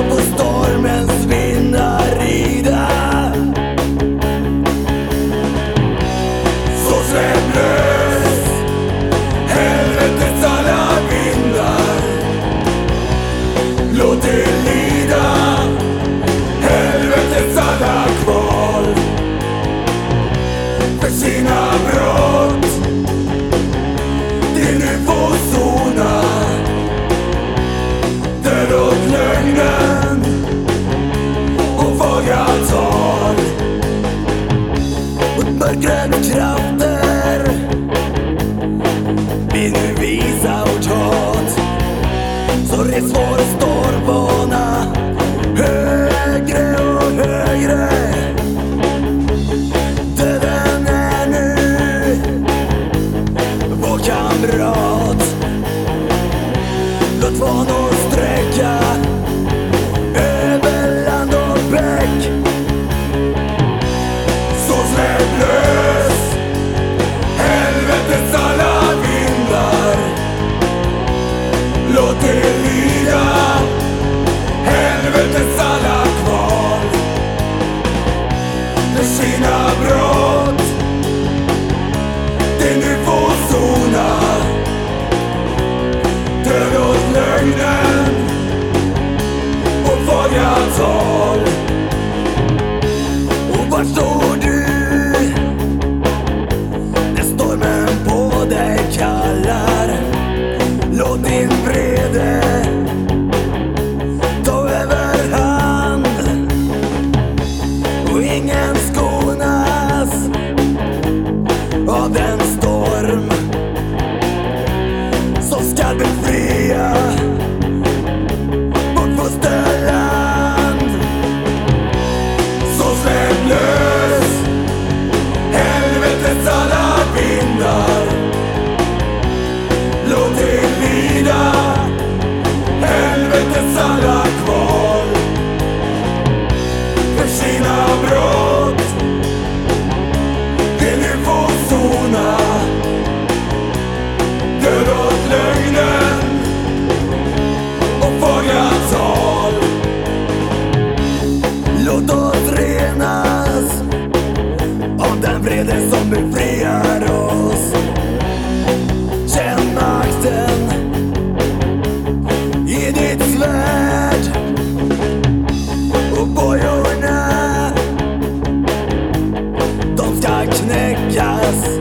double högre krafter vill nu visa vårt hat. Så res vår stånd Död åt lögnen och fagra tal den vrede som befriar oss. Känn makten i ditt svärd. Och bojorna de ska knäckas.